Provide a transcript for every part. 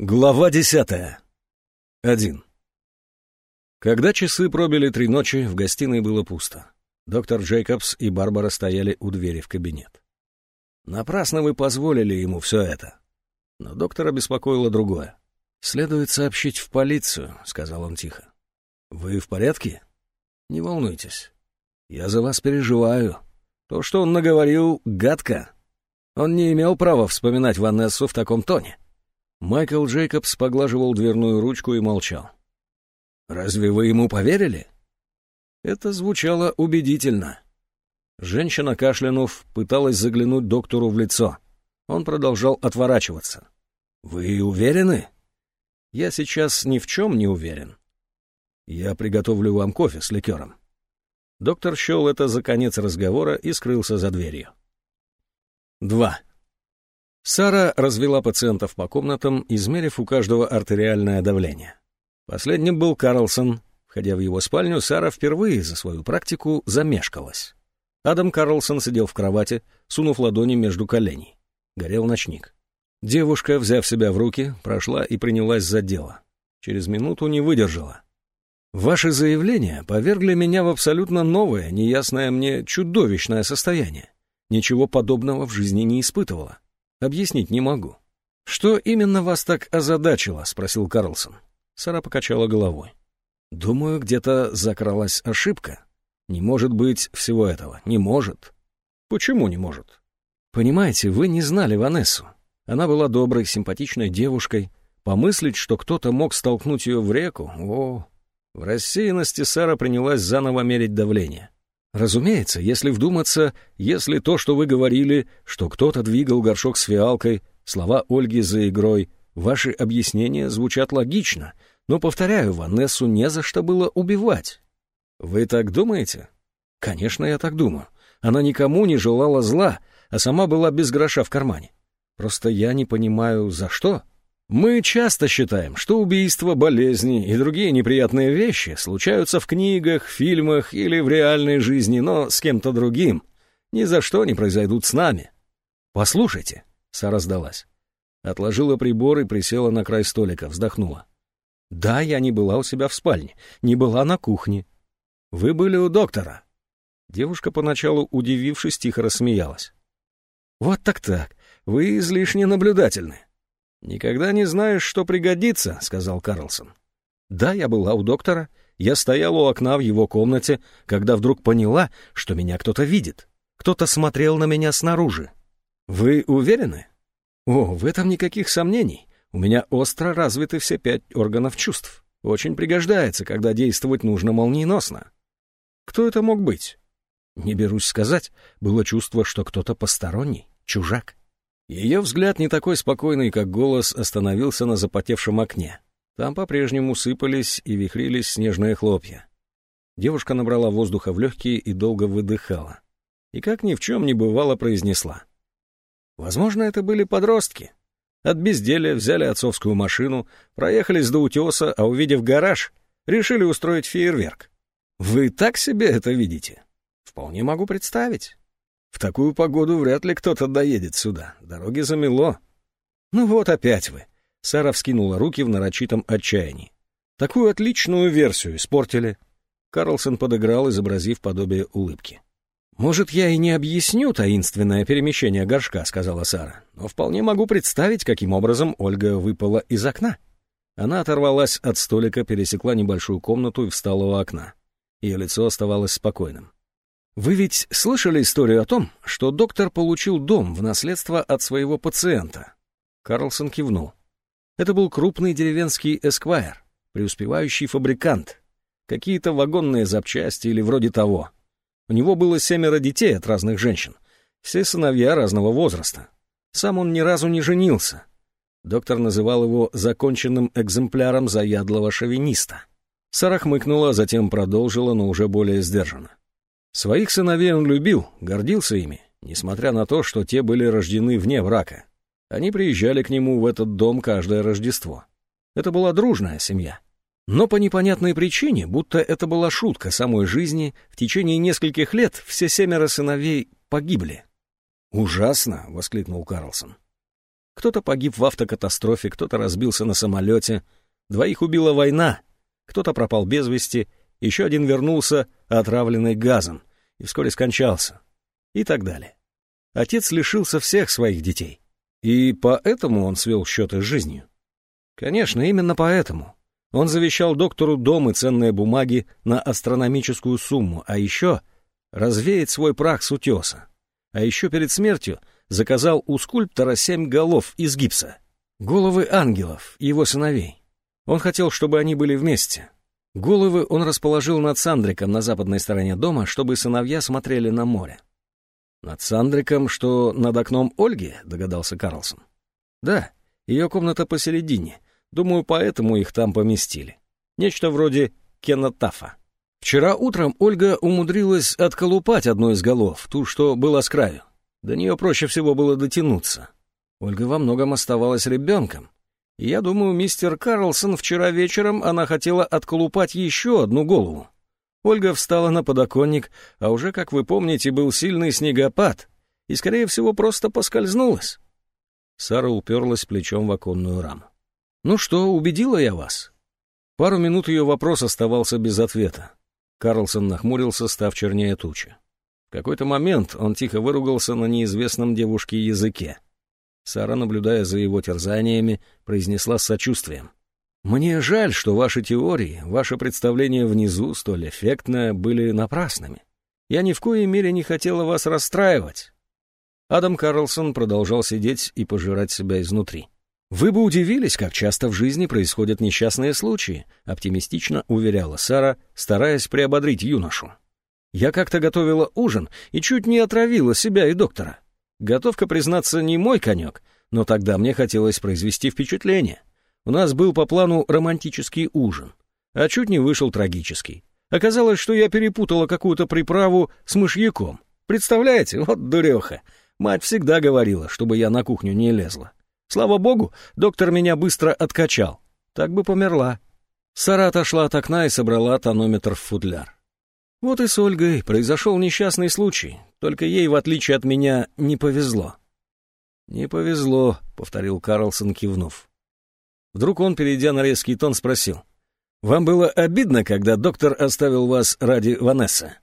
Глава десятая. Один. Когда часы пробили три ночи, в гостиной было пусто. Доктор Джейкобс и Барбара стояли у двери в кабинет. Напрасно вы позволили ему все это. Но доктора беспокоило другое. «Следует сообщить в полицию», — сказал он тихо. «Вы в порядке? Не волнуйтесь. Я за вас переживаю. То, что он наговорил, гадко. Он не имел права вспоминать Ванессу в таком тоне». Майкл Джейкобс поглаживал дверную ручку и молчал. «Разве вы ему поверили?» Это звучало убедительно. Женщина, кашлянув, пыталась заглянуть доктору в лицо. Он продолжал отворачиваться. «Вы уверены?» «Я сейчас ни в чем не уверен. Я приготовлю вам кофе с ликером». Доктор счел это за конец разговора и скрылся за дверью. Два. Сара развела пациентов по комнатам, измерив у каждого артериальное давление. Последним был Карлсон. Входя в его спальню, Сара впервые за свою практику замешкалась. Адам Карлсон сидел в кровати, сунув ладони между коленей. Горел ночник. Девушка, взяв себя в руки, прошла и принялась за дело. Через минуту не выдержала. «Ваши заявления повергли меня в абсолютно новое, неясное мне чудовищное состояние. Ничего подобного в жизни не испытывала. Объяснить не могу. «Что именно вас так озадачило?» — спросил Карлсон. Сара покачала головой. «Думаю, где-то закралась ошибка. Не может быть всего этого. Не может». «Почему не может?» «Понимаете, вы не знали Ванессу. Она была доброй, симпатичной девушкой. Помыслить, что кто-то мог столкнуть ее в реку, о...» В рассеянности Сара принялась заново мерить давление. Разумеется, если вдуматься, если то, что вы говорили, что кто-то двигал горшок с фиалкой, слова Ольги за игрой, ваши объяснения звучат логично, но, повторяю, Ванессу не за что было убивать. Вы так думаете? Конечно, я так думаю. Она никому не желала зла, а сама была без гроша в кармане. Просто я не понимаю, за что. Мы часто считаем, что убийства, болезни и другие неприятные вещи случаются в книгах, фильмах или в реальной жизни, но с кем-то другим. Ни за что не произойдут с нами. «Послушайте», — Сара сдалась. Отложила прибор и присела на край столика, вздохнула. «Да, я не была у себя в спальне, не была на кухне. Вы были у доктора». Девушка, поначалу удивившись, тихо рассмеялась. «Вот так-так, вы излишне наблюдательны. «Никогда не знаешь, что пригодится», — сказал Карлсон. «Да, я была у доктора. Я стояла у окна в его комнате, когда вдруг поняла, что меня кто-то видит. Кто-то смотрел на меня снаружи. Вы уверены?» «О, в этом никаких сомнений. У меня остро развиты все пять органов чувств. Очень пригождается, когда действовать нужно молниеносно». «Кто это мог быть?» «Не берусь сказать. Было чувство, что кто-то посторонний, чужак». Ее взгляд, не такой спокойный, как голос, остановился на запотевшем окне. Там по-прежнему сыпались и вихрились снежные хлопья. Девушка набрала воздуха в легкие и долго выдыхала. И как ни в чем не бывало произнесла. Возможно, это были подростки. От безделия взяли отцовскую машину, проехались до утеса, а увидев гараж, решили устроить фейерверк. Вы так себе это видите? Вполне могу представить. В такую погоду вряд ли кто-то доедет сюда. Дороги замело. Ну вот опять вы. Сара вскинула руки в нарочитом отчаянии. Такую отличную версию испортили. Карлсон подыграл, изобразив подобие улыбки. «Может, я и не объясню таинственное перемещение горшка», — сказала Сара, «но вполне могу представить, каким образом Ольга выпала из окна». Она оторвалась от столика, пересекла небольшую комнату и встала у окна. Ее лицо оставалось спокойным. Вы ведь слышали историю о том, что доктор получил дом в наследство от своего пациента? Карлсон кивнул. Это был крупный деревенский эсквайр, преуспевающий фабрикант. Какие-то вагонные запчасти или вроде того. У него было семеро детей от разных женщин. Все сыновья разного возраста. Сам он ни разу не женился. Доктор называл его законченным экземпляром заядлого шовиниста. Сара хмыкнула, затем продолжила, но уже более сдержанно. Своих сыновей он любил, гордился ими, несмотря на то, что те были рождены вне брака. Они приезжали к нему в этот дом каждое Рождество. Это была дружная семья. Но по непонятной причине, будто это была шутка самой жизни, в течение нескольких лет все семеро сыновей погибли. «Ужасно!» — воскликнул Карлсон. Кто-то погиб в автокатастрофе, кто-то разбился на самолете, двоих убила война, кто-то пропал без вести, еще один вернулся отравленный газом и вскоре скончался, и так далее. Отец лишился всех своих детей, и поэтому он свел счеты с жизнью. Конечно, именно поэтому. Он завещал доктору дом и ценные бумаги на астрономическую сумму, а еще развеять свой прах с утеса. А еще перед смертью заказал у скульптора семь голов из гипса. Головы ангелов, его сыновей. Он хотел, чтобы они были вместе. Головы он расположил над Сандриком на западной стороне дома, чтобы сыновья смотрели на море. «Над Сандриком, что над окном Ольги?» — догадался Карлсон. «Да, ее комната посередине. Думаю, поэтому их там поместили. Нечто вроде кенотафа. Вчера утром Ольга умудрилась отколупать одну из голов, ту, что была с краю. До нее проще всего было дотянуться. Ольга во многом оставалась ребенком. Я думаю, мистер Карлсон вчера вечером она хотела отколупать еще одну голову. Ольга встала на подоконник, а уже, как вы помните, был сильный снегопад, и, скорее всего, просто поскользнулась. Сара уперлась плечом в оконную раму. «Ну что, убедила я вас?» Пару минут ее вопрос оставался без ответа. Карлсон нахмурился, став чернее тучи. В какой-то момент он тихо выругался на неизвестном девушке языке. Сара, наблюдая за его терзаниями, произнесла с сочувствием. «Мне жаль, что ваши теории, ваше представление внизу, столь эффектное, были напрасными. Я ни в коей мере не хотела вас расстраивать». Адам Карлсон продолжал сидеть и пожирать себя изнутри. «Вы бы удивились, как часто в жизни происходят несчастные случаи», оптимистично уверяла Сара, стараясь приободрить юношу. «Я как-то готовила ужин и чуть не отравила себя и доктора. Готовка, признаться, не мой конек, но тогда мне хотелось произвести впечатление. У нас был по плану романтический ужин, а чуть не вышел трагический. Оказалось, что я перепутала какую-то приправу с мышьяком. Представляете, вот дуреха. Мать всегда говорила, чтобы я на кухню не лезла. Слава богу, доктор меня быстро откачал. Так бы померла. Сара отошла от окна и собрала тонометр в футляр. Вот и с Ольгой произошел несчастный случай, только ей, в отличие от меня, не повезло. «Не повезло», — повторил Карлсон, кивнув. Вдруг он, перейдя на резкий тон, спросил. «Вам было обидно, когда доктор оставил вас ради Ванессы?»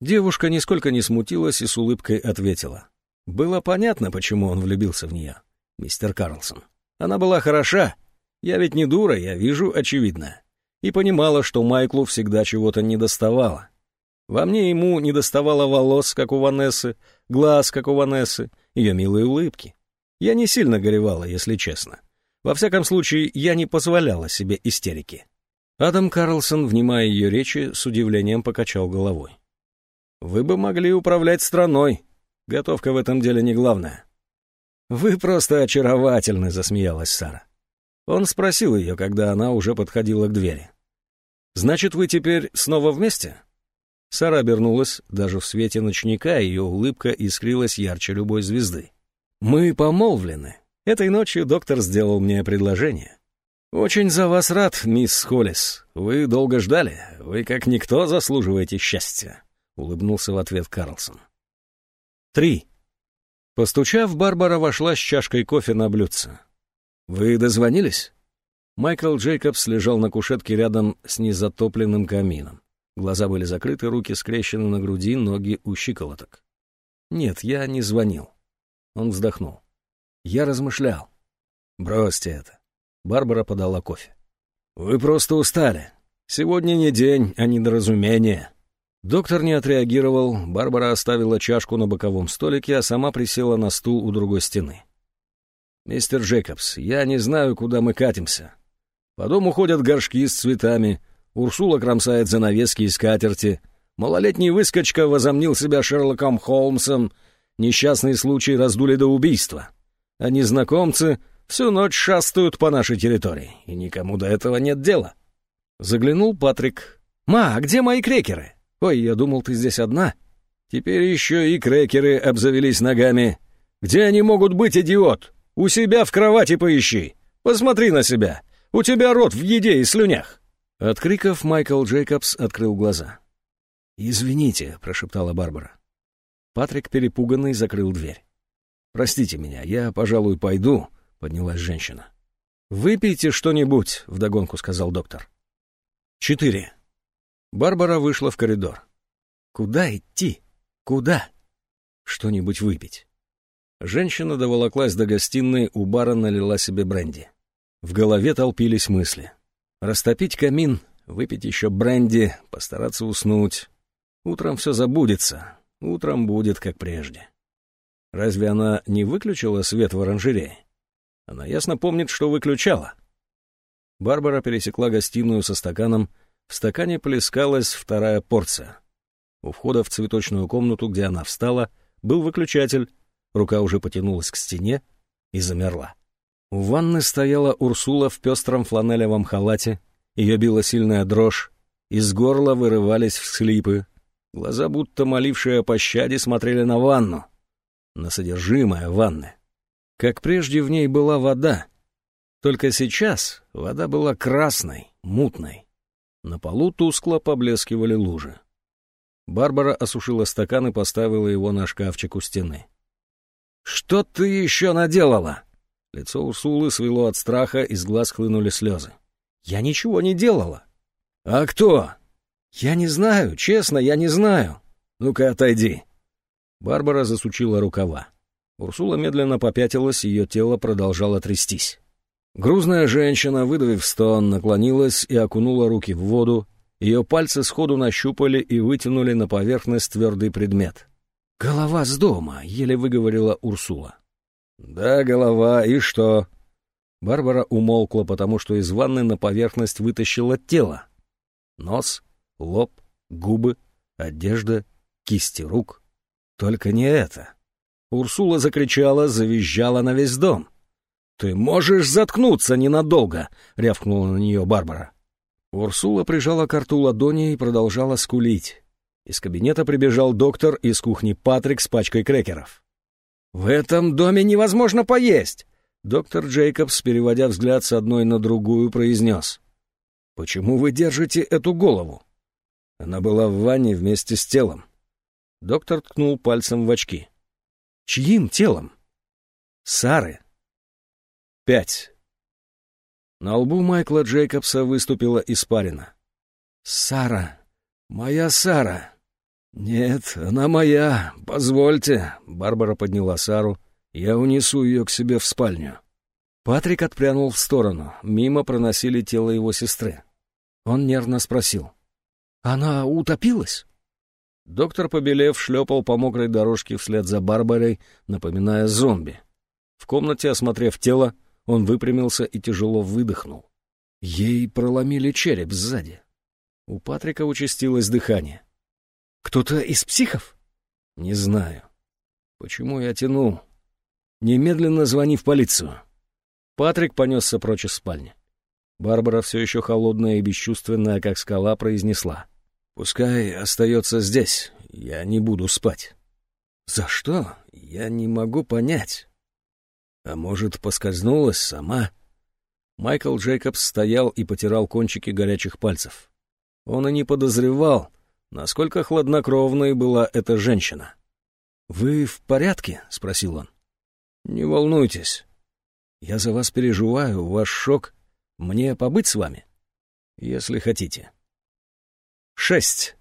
Девушка нисколько не смутилась и с улыбкой ответила. Было понятно, почему он влюбился в нее мистер Карлсон. Она была хороша. Я ведь не дура, я вижу очевидно. И понимала, что Майклу всегда чего-то недоставало. Во мне ему недоставало волос, как у Ванессы, глаз, как у Ванессы, ее милые улыбки. Я не сильно горевала, если честно. Во всяком случае, я не позволяла себе истерики. Адам Карлсон, внимая ее речи, с удивлением покачал головой. «Вы бы могли управлять страной. Готовка в этом деле не главное. «Вы просто очаровательны», — засмеялась Сара. Он спросил ее, когда она уже подходила к двери. «Значит, вы теперь снова вместе?» Сара обернулась, даже в свете ночника ее улыбка искрилась ярче любой звезды. «Мы помолвлены. Этой ночью доктор сделал мне предложение. Очень за вас рад, мисс Холлис. Вы долго ждали. Вы, как никто, заслуживаете счастья», — улыбнулся в ответ Карлсон. Три. Постучав, Барбара вошла с чашкой кофе на блюдце. «Вы дозвонились?» Майкл Джейкобс лежал на кушетке рядом с незатопленным камином. Глаза были закрыты, руки скрещены на груди, ноги у щиколоток. «Нет, я не звонил». Он вздохнул. «Я размышлял». «Бросьте это». Барбара подала кофе. «Вы просто устали. Сегодня не день, а недоразумение. Доктор не отреагировал, Барбара оставила чашку на боковом столике, а сама присела на стул у другой стены. «Мистер Джейкобс, я не знаю, куда мы катимся. По дому ходят горшки с цветами, Урсула кромсает занавески и скатерти, малолетний выскочка возомнил себя Шерлоком Холмсом, несчастные случаи раздули до убийства, а незнакомцы всю ночь шастают по нашей территории, и никому до этого нет дела». Заглянул Патрик. «Ма, где мои крекеры?» «Ой, я думал, ты здесь одна?» «Теперь еще и крекеры обзавелись ногами. Где они могут быть, идиот? У себя в кровати поищи. Посмотри на себя. У тебя рот в еде и слюнях». От криков Майкл Джейкобс открыл глаза. «Извините», — прошептала Барбара. Патрик, перепуганный, закрыл дверь. «Простите меня, я, пожалуй, пойду. поднялась женщина. «Выпейте что-нибудь», — вдогонку сказал доктор. Четыре. Барбара вышла в коридор. «Куда идти? Куда?» «Что-нибудь выпить». Женщина доволоклась до гостиной, у бара налила себе бренди. В голове толпились мысли. Растопить камин, выпить еще бренди, постараться уснуть. Утром все забудется, утром будет как прежде. Разве она не выключила свет в оранжерее? Она ясно помнит, что выключала. Барбара пересекла гостиную со стаканом. В стакане плескалась вторая порция. У входа в цветочную комнату, где она встала, был выключатель. Рука уже потянулась к стене и замерла. У ванны стояла Урсула в пестром фланелевом халате. Ее била сильная дрожь. Из горла вырывались всхлипы. Глаза, будто молившие о пощаде, смотрели на ванну. На содержимое ванны. Как прежде в ней была вода. Только сейчас вода была красной, мутной. На полу тускло поблескивали лужи. Барбара осушила стакан и поставила его на шкафчик у стены. «Что ты еще наделала?» Лицо Урсулы свело от страха, из глаз хлынули слезы. «Я ничего не делала». «А кто?» «Я не знаю, честно, я не знаю. Ну-ка, отойди». Барбара засучила рукава. Урсула медленно попятилась, ее тело продолжало трястись. Грузная женщина, выдавив стон, наклонилась и окунула руки в воду. Ее пальцы сходу нащупали и вытянули на поверхность твердый предмет. «Голова с дома», — еле выговорила Урсула. «Да, голова, и что?» Барбара умолкла, потому что из ванны на поверхность вытащила тело. Нос, лоб, губы, одежда, кисти рук. Только не это. Урсула закричала, завизжала на весь дом. «Ты можешь заткнуться ненадолго!» — рявкнула на нее Барбара. Урсула прижала к рту ладони и продолжала скулить. Из кабинета прибежал доктор, из кухни Патрик с пачкой крекеров. «В этом доме невозможно поесть!» Доктор Джейкобс, переводя взгляд с одной на другую, произнес. «Почему вы держите эту голову?» Она была в ванне вместе с телом. Доктор ткнул пальцем в очки. «Чьим телом?» «Сары». «Пять». На лбу Майкла Джейкобса выступила испарина. «Сара! Моя Сара!» «Нет, она моя. Позвольте». Барбара подняла Сару. «Я унесу ее к себе в спальню». Патрик отпрянул в сторону. Мимо проносили тело его сестры. Он нервно спросил. «Она утопилась?» Доктор, побелев, шлепал по мокрой дорожке вслед за Барбарой, напоминая зомби. В комнате, осмотрев тело, он выпрямился и тяжело выдохнул. Ей проломили череп сзади. У Патрика участилось дыхание. Кто-то из психов? Не знаю. Почему я тянул? Немедленно звони в полицию. Патрик понесся прочь из спальни. Барбара, все еще холодная и бесчувственная, как скала, произнесла. «Пускай остается здесь, я не буду спать». «За что? Я не могу понять». «А может, поскользнулась сама?» Майкл Джейкобс стоял и потирал кончики горячих пальцев. Он и не подозревал, насколько хладнокровной была эта женщина. «Вы в порядке?» — спросил он. «Не волнуйтесь. Я за вас переживаю, ваш шок. Мне побыть с вами? Если хотите». Шесть.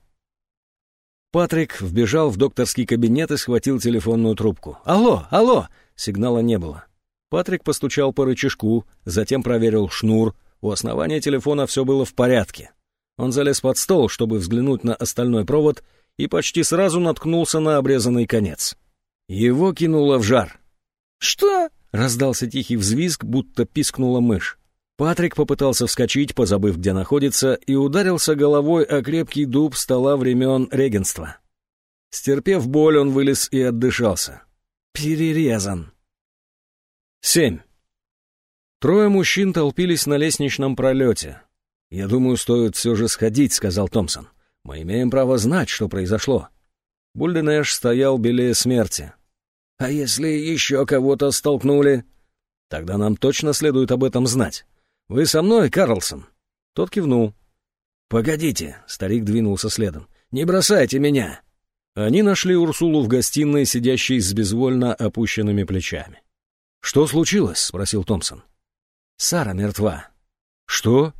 Патрик вбежал в докторский кабинет и схватил телефонную трубку. «Алло, алло!» Сигнала не было. Патрик постучал по рычажку, затем проверил шнур. У основания телефона все было в порядке. Он залез под стол, чтобы взглянуть на остальной провод, и почти сразу наткнулся на обрезанный конец. Его кинуло в жар. «Что?» — раздался тихий взвизг, будто пискнула мышь. Патрик попытался вскочить, позабыв, где находится, и ударился головой о крепкий дуб стола времен регенства. Стерпев боль, он вылез и отдышался. Перерезан. Семь. Трое мужчин толпились на лестничном пролете. «Я думаю, стоит все же сходить», — сказал Томпсон. «Мы имеем право знать, что произошло». Бульденэш стоял белее смерти. «А если еще кого-то столкнули?» «Тогда нам точно следует об этом знать. Вы со мной, Карлсон?» Тот кивнул. «Погодите», — старик двинулся следом. «Не бросайте меня!» Они нашли Урсулу в гостиной, сидящей с безвольно опущенными плечами. «Что случилось?» — спросил Томпсон. «Сара мертва». «Что?»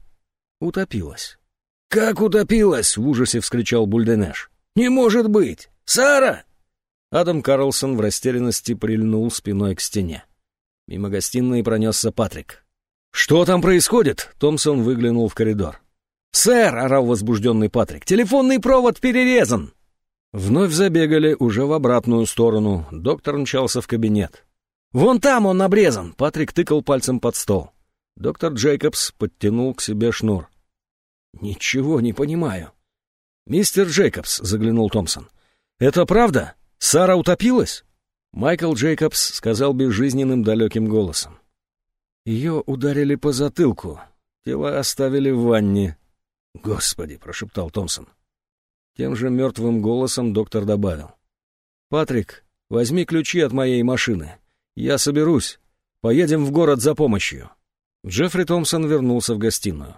«Утопилась». «Как утопилась?» — в ужасе вскричал Бульденеш. «Не может быть! Сара!» Адам Карлсон в растерянности прильнул спиной к стене. Мимо гостиной пронесся Патрик. «Что там происходит?» — Томпсон выглянул в коридор. «Сэр!» — орал возбужденный Патрик. «Телефонный провод перерезан!» Вновь забегали уже в обратную сторону. Доктор мчался в кабинет. «Вон там он обрезан!» — Патрик тыкал пальцем под стол. Доктор Джейкобс подтянул к себе шнур. «Ничего не понимаю». «Мистер Джейкобс», — заглянул Томпсон, — «это правда? Сара утопилась?» Майкл Джейкобс сказал безжизненным далеким голосом. Ее ударили по затылку. Тело оставили в ванне. «Господи!» — прошептал Томпсон. Тем же мертвым голосом доктор добавил. «Патрик, возьми ключи от моей машины. Я соберусь. Поедем в город за помощью». Джеффри Томпсон вернулся в гостиную.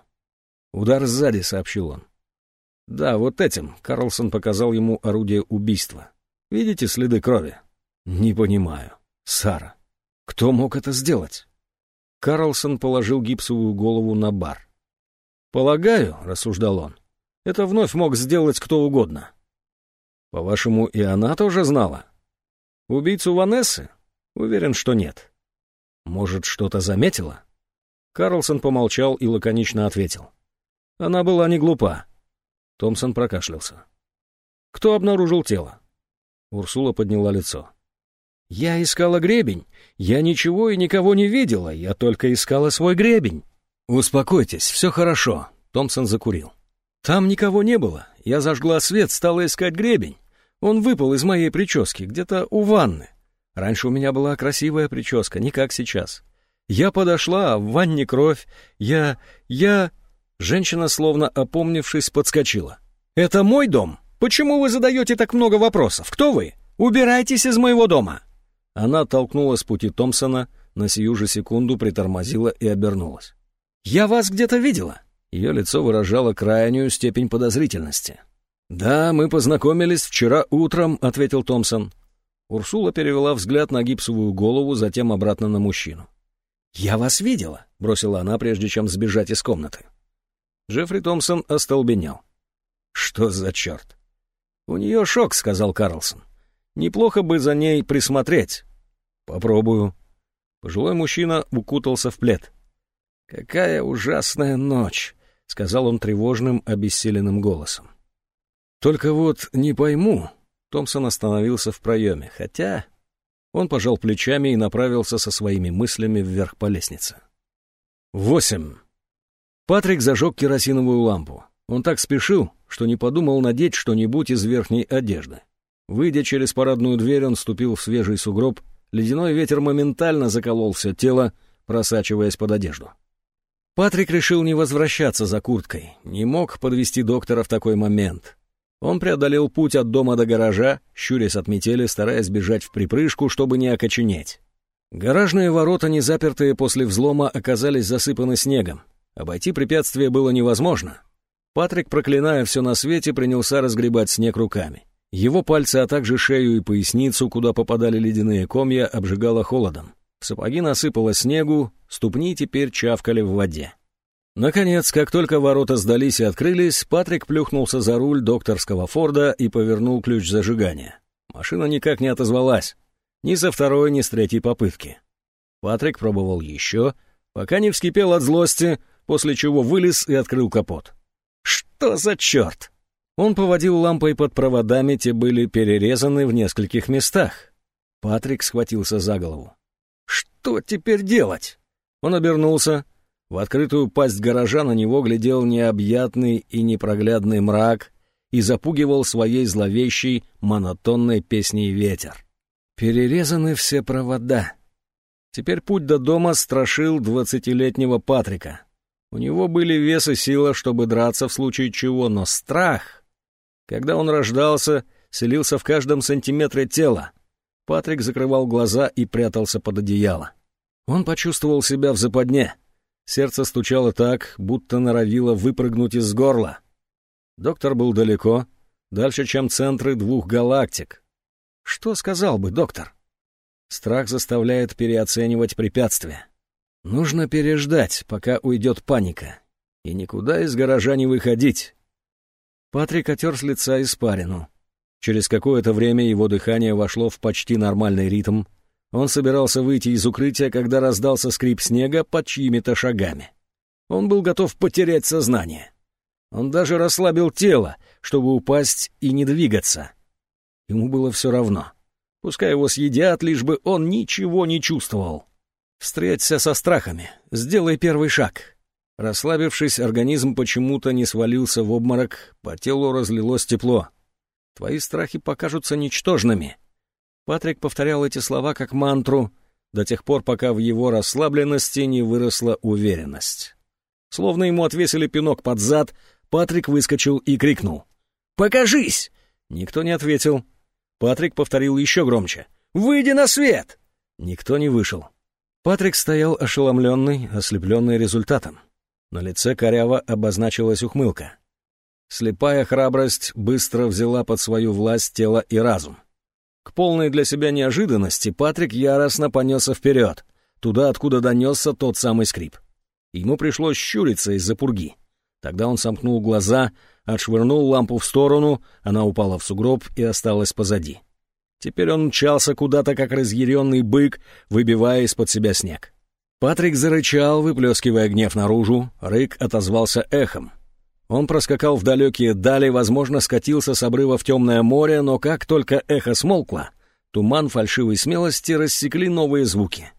«Удар сзади», — сообщил он. «Да, вот этим», — Карлсон показал ему орудие убийства. «Видите следы крови?» «Не понимаю. Сара. Кто мог это сделать?» Карлсон положил гипсовую голову на бар. «Полагаю», — рассуждал он, — «это вновь мог сделать кто угодно». «По-вашему, и она тоже знала?» «Убийцу Ванессы? Уверен, что нет». «Может, что-то заметила?» Карлсон помолчал и лаконично ответил. «Она была не глупа». Томпсон прокашлялся. «Кто обнаружил тело?» Урсула подняла лицо. «Я искала гребень. Я ничего и никого не видела. Я только искала свой гребень». «Успокойтесь, все хорошо», — Томпсон закурил. «Там никого не было. Я зажгла свет, стала искать гребень. Он выпал из моей прически, где-то у ванны. Раньше у меня была красивая прическа, не как сейчас. Я подошла, а в ванне кровь. Я... я...» Женщина, словно опомнившись, подскочила. «Это мой дом? Почему вы задаете так много вопросов? Кто вы? Убирайтесь из моего дома!» Она толкнула с пути Томпсона, на сию же секунду притормозила и обернулась. «Я вас где-то видела». Ее лицо выражало крайнюю степень подозрительности. «Да, мы познакомились вчера утром», — ответил Томпсон. Урсула перевела взгляд на гипсовую голову, затем обратно на мужчину. «Я вас видела», — бросила она, прежде чем сбежать из комнаты. Джеффри Томпсон остолбенел. «Что за черт?» «У нее шок», — сказал Карлсон. «Неплохо бы за ней присмотреть». «Попробую». Пожилой мужчина укутался в плед. «Какая ужасная ночь!» — сказал он тревожным, обессиленным голосом. «Только вот не пойму...» Томпсон остановился в проеме, хотя... Он пожал плечами и направился со своими мыслями вверх по лестнице. Восемь. Патрик зажег керосиновую лампу. Он так спешил, что не подумал надеть что-нибудь из верхней одежды. Выйдя через парадную дверь, он ступил в свежий сугроб. Ледяной ветер моментально заколол все тело, просачиваясь под одежду. Патрик решил не возвращаться за курткой, не мог подвести доктора в такой момент. Он преодолел путь от дома до гаража, щурясь от метели, стараясь бежать в припрыжку, чтобы не окоченеть. Гаражные ворота, не запертые после взлома, оказались засыпаны снегом. Обойти препятствие было невозможно. Патрик, проклиная все на свете, принялся разгребать снег руками. Его пальцы, а также шею и поясницу, куда попадали ледяные комья, обжигало холодом. Сапоги насыпало снегу, ступни теперь чавкали в воде. Наконец, как только ворота сдались и открылись, Патрик плюхнулся за руль докторского Форда и повернул ключ зажигания. Машина никак не отозвалась. Ни со второй, ни с третьей попытки. Патрик пробовал еще, пока не вскипел от злости, после чего вылез и открыл капот. «Что за черт?» Он поводил лампой под проводами, те были перерезаны в нескольких местах. Патрик схватился за голову. Что теперь делать? Он обернулся. В открытую пасть гаража на него глядел необъятный и непроглядный мрак и запугивал своей зловещей, монотонной песней ветер. Перерезаны все провода. Теперь путь до дома страшил двадцатилетнего Патрика. У него были вес и сила, чтобы драться в случае чего, но страх... Когда он рождался, селился в каждом сантиметре тела — Патрик закрывал глаза и прятался под одеяло. Он почувствовал себя в западне. Сердце стучало так, будто норовило выпрыгнуть из горла. Доктор был далеко, дальше, чем центры двух галактик. Что сказал бы доктор? Страх заставляет переоценивать препятствия. Нужно переждать, пока уйдет паника. И никуда из гаража не выходить. Патрик отер с лица испарину. Через какое-то время его дыхание вошло в почти нормальный ритм. Он собирался выйти из укрытия, когда раздался скрип снега под чьими-то шагами. Он был готов потерять сознание. Он даже расслабил тело, чтобы упасть и не двигаться. Ему было все равно. Пускай его съедят, лишь бы он ничего не чувствовал. Встреться со страхами, сделай первый шаг. Расслабившись, организм почему-то не свалился в обморок, по телу разлилось тепло. Твои страхи покажутся ничтожными. Патрик повторял эти слова как мантру до тех пор, пока в его расслабленности не выросла уверенность. Словно ему отвесили пинок под зад, Патрик выскочил и крикнул. «Покажись!» Никто не ответил. Патрик повторил еще громче. «Выйди на свет!» Никто не вышел. Патрик стоял ошеломленный, ослепленный результатом. На лице коряво обозначилась ухмылка. Слепая храбрость быстро взяла под свою власть тело и разум. К полной для себя неожиданности Патрик яростно понесся вперед, туда, откуда донесся тот самый скрип. Ему пришлось щуриться из-за пурги. Тогда он сомкнул глаза, отшвырнул лампу в сторону, она упала в сугроб и осталась позади. Теперь он мчался куда-то, как разъяренный бык, выбивая из-под себя снег. Патрик зарычал, выплескивая гнев наружу, рык отозвался эхом. Он проскакал в далекие дали, возможно, скатился с обрыва в темное море, но как только эхо смолкло, туман фальшивой смелости рассекли новые звуки.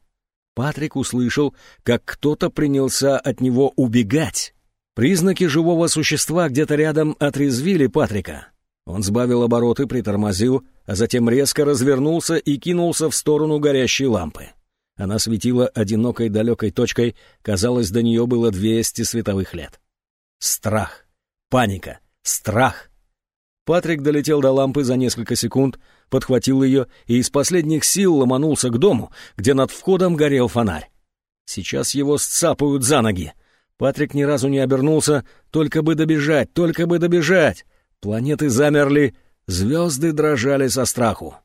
Патрик услышал, как кто-то принялся от него убегать. Признаки живого существа где-то рядом отрезвили Патрика. Он сбавил обороты, притормозил, а затем резко развернулся и кинулся в сторону горящей лампы. Она светила одинокой далекой точкой, казалось, до нее было 200 световых лет. Страх, паника, страх. Патрик долетел до лампы за несколько секунд, подхватил ее и из последних сил ломанулся к дому, где над входом горел фонарь. Сейчас его сцапают за ноги. Патрик ни разу не обернулся, только бы добежать, только бы добежать. Планеты замерли, звезды дрожали со страху.